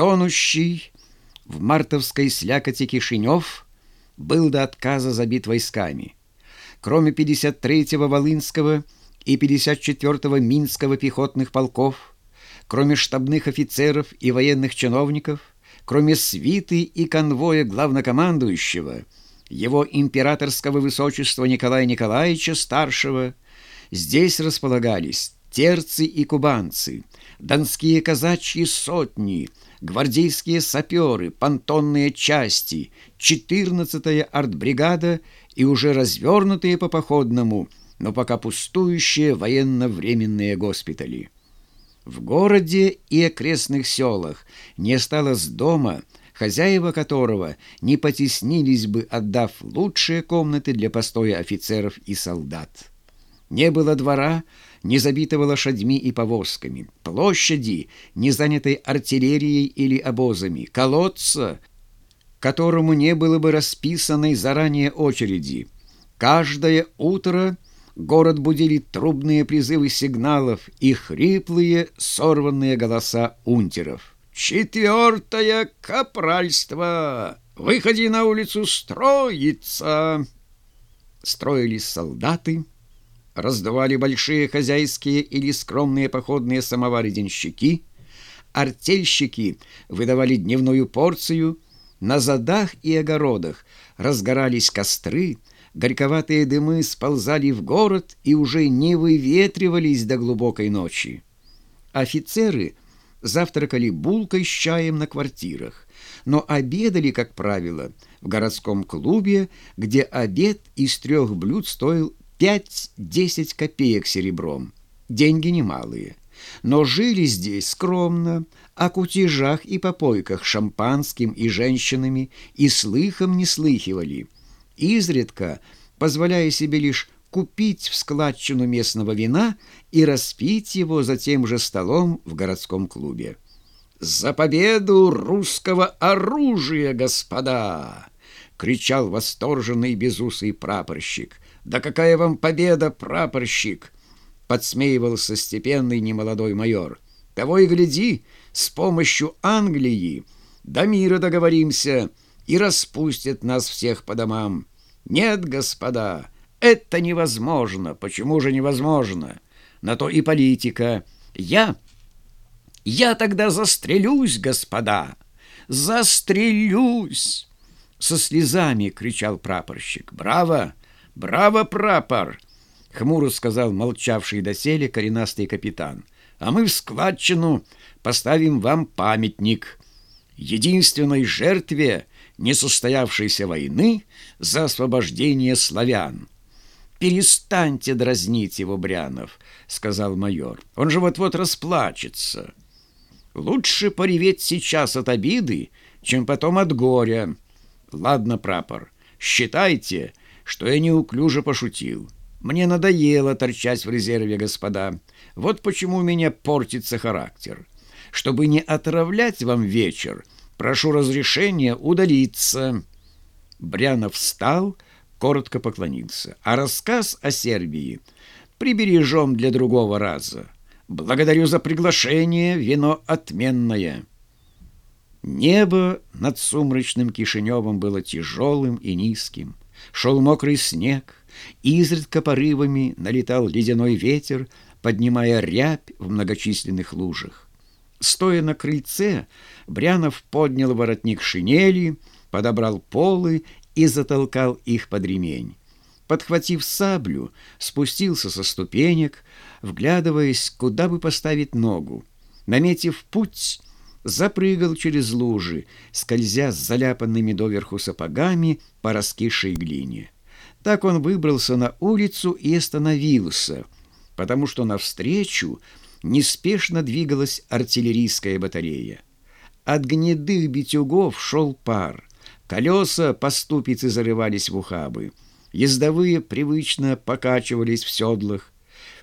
Тонущий в мартовской слякоти Кишинев был до отказа забит войсками. Кроме 53-го Волынского и 54-го Минского пехотных полков, кроме штабных офицеров и военных чиновников, кроме свиты и конвоя главнокомандующего, его императорского высочества Николая Николаевича Старшего, здесь располагались терцы и кубанцы, донские казачьи сотни, гвардейские саперы, понтонные части, 14-я артбригада и уже развернутые по походному, но пока пустующие военно-временные госпитали. В городе и окрестных селах не осталось дома, хозяева которого не потеснились бы, отдав лучшие комнаты для постоя офицеров и солдат. Не было двора, не забитого лошадьми и повозками, площади, не занятой артиллерией или обозами, колодца, которому не было бы расписанной заранее очереди. Каждое утро город будили трубные призывы сигналов и хриплые, сорванные голоса унтеров. «Четвертое капральство! Выходи на улицу строиться!» Строились солдаты, раздавали большие хозяйские или скромные походные самовары-денщики, артельщики выдавали дневную порцию, на задах и огородах разгорались костры, горьковатые дымы сползали в город и уже не выветривались до глубокой ночи. Офицеры завтракали булкой с чаем на квартирах, но обедали, как правило, в городском клубе, где обед из трех блюд стоил 5-10 копеек серебром. Деньги немалые. Но жили здесь скромно, о кутежах и попойках шампанским и женщинами и слыхом не слыхивали. Изредка, позволяя себе лишь купить в складчину местного вина и распить его за тем же столом в городском клубе. «За победу русского оружия, господа!» — кричал восторженный безусый прапорщик — «Да какая вам победа, прапорщик!» — подсмеивался степенный немолодой майор. «Того и гляди, с помощью Англии до мира договоримся и распустят нас всех по домам. Нет, господа, это невозможно. Почему же невозможно? На то и политика. Я... Я тогда застрелюсь, господа! Застрелюсь!» Со слезами кричал прапорщик. «Браво! «Браво, прапор!» — хмуро сказал молчавший доселе коренастый капитан. «А мы в складчину поставим вам памятник. Единственной жертве несостоявшейся войны за освобождение славян». «Перестаньте дразнить его, Брянов», — сказал майор. «Он же вот-вот расплачется. Лучше пореветь сейчас от обиды, чем потом от горя. Ладно, прапор, считайте, что я неуклюже пошутил. Мне надоело торчать в резерве, господа. Вот почему у меня портится характер. Чтобы не отравлять вам вечер, прошу разрешения удалиться». Брянов встал, коротко поклонился. А рассказ о Сербии прибережем для другого раза. Благодарю за приглашение, вино отменное. Небо над сумрачным Кишиневым было тяжелым и низким. Шел мокрый снег, изредка порывами налетал ледяной ветер, поднимая рябь в многочисленных лужах. Стоя на крыльце, Брянов поднял воротник шинели, подобрал полы и затолкал их под ремень. Подхватив саблю, спустился со ступенек, вглядываясь, куда бы поставить ногу. Наметив путь, запрыгал через лужи, скользя с заляпанными доверху сапогами по раскисшей глине. Так он выбрался на улицу и остановился, потому что навстречу неспешно двигалась артиллерийская батарея. От гнедых битюгов шел пар, колеса по ступице зарывались в ухабы, ездовые привычно покачивались в седлах.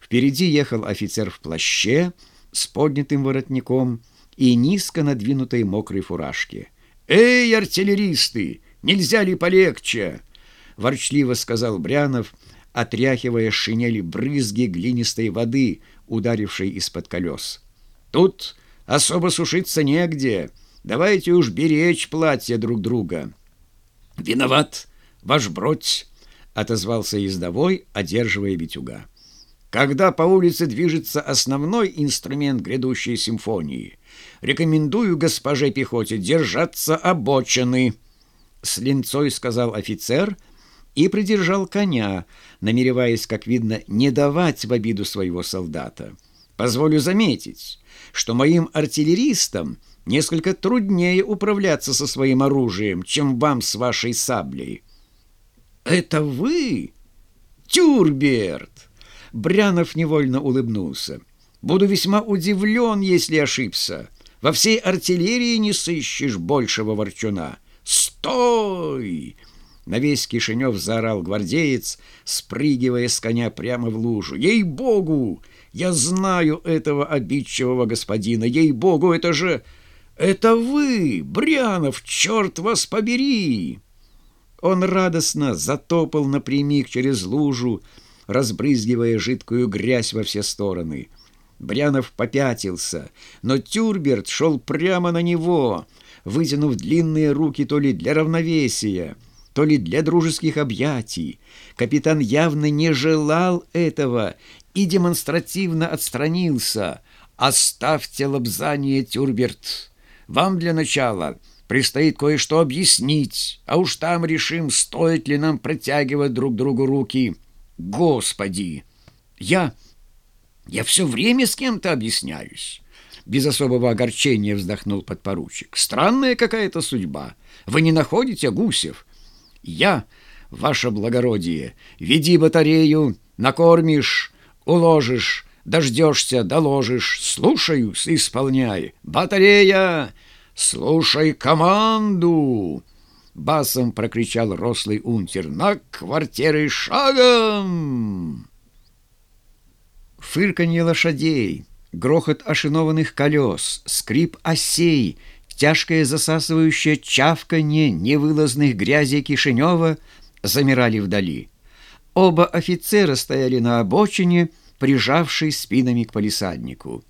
Впереди ехал офицер в плаще с поднятым воротником — и низко надвинутой мокрой фуражке. «Эй, артиллеристы, нельзя ли полегче?» — ворчливо сказал Брянов, отряхивая шинели брызги глинистой воды, ударившей из-под колес. «Тут особо сушиться негде. Давайте уж беречь платье друг друга. Виноват, ваш бродь, отозвался ездовой, одерживая битюга. Когда по улице движется основной инструмент грядущей симфонии, рекомендую госпоже пехоте держаться обочины. С линцой сказал офицер и придержал коня, намереваясь, как видно, не давать в обиду своего солдата. Позволю заметить, что моим артиллеристам несколько труднее управляться со своим оружием, чем вам с вашей саблей. «Это вы, Тюрберт!» Брянов невольно улыбнулся. «Буду весьма удивлен, если ошибся. Во всей артиллерии не сыщешь большего ворчуна. Стой!» На весь Кишинев заорал гвардеец, спрыгивая с коня прямо в лужу. «Ей-богу! Я знаю этого обидчивого господина! Ей-богу, это же... Это вы, Брянов, черт вас побери!» Он радостно затопал напрямик через лужу, разбрызгивая жидкую грязь во все стороны. Брянов попятился, но Тюрберт шел прямо на него, вытянув длинные руки то ли для равновесия, то ли для дружеских объятий. Капитан явно не желал этого и демонстративно отстранился. «Оставьте лобзание, Тюрберт. Вам для начала предстоит кое-что объяснить, а уж там решим, стоит ли нам протягивать друг другу руки». Господи! Я... я все время с кем-то объясняюсь. Без особого огорчения вздохнул подпоручик. Странная какая-то судьба. Вы не находите, Гусев? Я, ваше благородие, веди батарею, накормишь, уложишь, дождешься, доложишь. Слушаюсь, исполняй. Батарея, слушай команду!» Басом прокричал рослый унтер. «На квартиры шагом!» Фырканье лошадей, грохот ошинованных колес, скрип осей, тяжкое засасывающее чавканье невылазных грязей Кишинева замирали вдали. Оба офицера стояли на обочине, прижавшись спинами к полисаднику.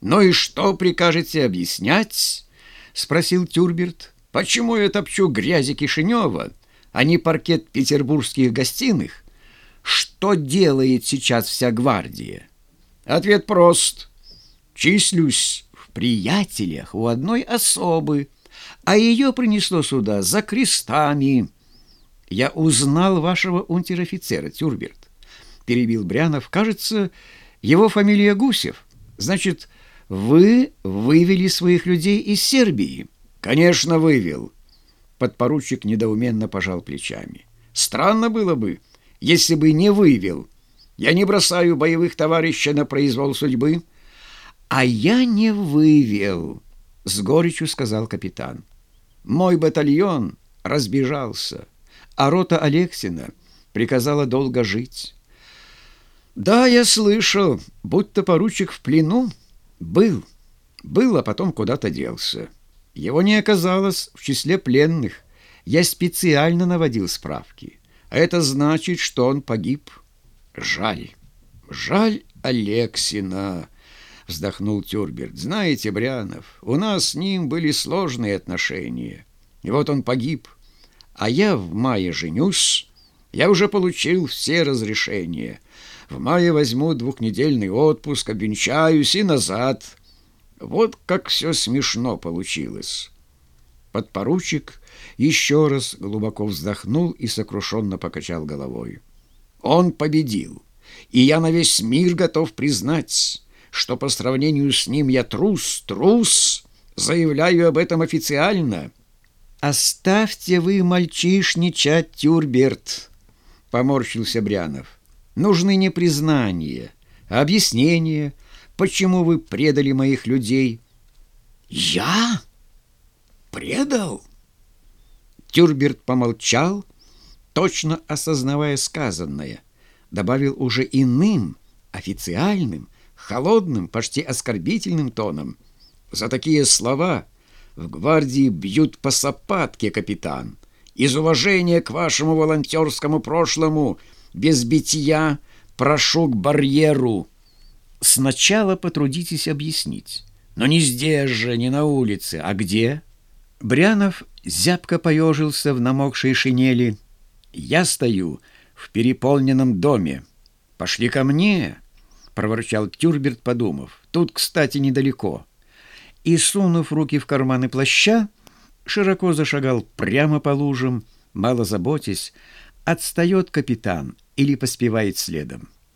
«Ну и что прикажете объяснять?» — спросил Тюрберт. Почему я топчу грязи Кишинева, а не паркет петербургских гостиных? Что делает сейчас вся гвардия? Ответ прост. Числюсь в приятелях у одной особы, а ее принесло сюда за крестами. Я узнал вашего унтер-офицера, Тюрберт, перебил Брянов. Кажется, его фамилия Гусев. Значит, вы вывели своих людей из Сербии. «Конечно, вывел». Подпоручик недоуменно пожал плечами. «Странно было бы, если бы не вывел. Я не бросаю боевых товарищей на произвол судьбы». «А я не вывел», — с горечью сказал капитан. «Мой батальон разбежался, а рота Алексина приказала долго жить». «Да, я слышал, будто поручик в плену. Был, был, а потом куда-то делся». Его не оказалось в числе пленных. Я специально наводил справки. А это значит, что он погиб. Жаль. Жаль Алексина, вздохнул Тюрберт. Знаете, Брянов, у нас с ним были сложные отношения. И вот он погиб. А я в мае женюсь. Я уже получил все разрешения. В мае возьму двухнедельный отпуск, обвенчаюсь и назад – вот как все смешно получилось. Подпоручик еще раз глубоко вздохнул и сокрушенно покачал головой. Он победил, и я на весь мир готов признать, что по сравнению с ним я трус, трус, заявляю об этом официально. «Оставьте вы мальчишничать, Тюрберт», — поморщился Брянов. «Нужны не признания, а объяснения, почему вы предали моих людей?» «Я? Предал?» Тюрберт помолчал, точно осознавая сказанное, добавил уже иным, официальным, холодным, почти оскорбительным тоном. «За такие слова в гвардии бьют по сапатке, капитан. Из уважения к вашему волонтерскому прошлому без битья прошу к барьеру». Сначала потрудитесь объяснить. Но не здесь же, не на улице, а где? Брянов зябко поежился в намокшей шинели. «Я стою в переполненном доме. Пошли ко мне!» — проворчал Тюрберт, подумав. «Тут, кстати, недалеко». И, сунув руки в карманы плаща, широко зашагал прямо по лужам, мало заботясь, отстает капитан или поспевает следом.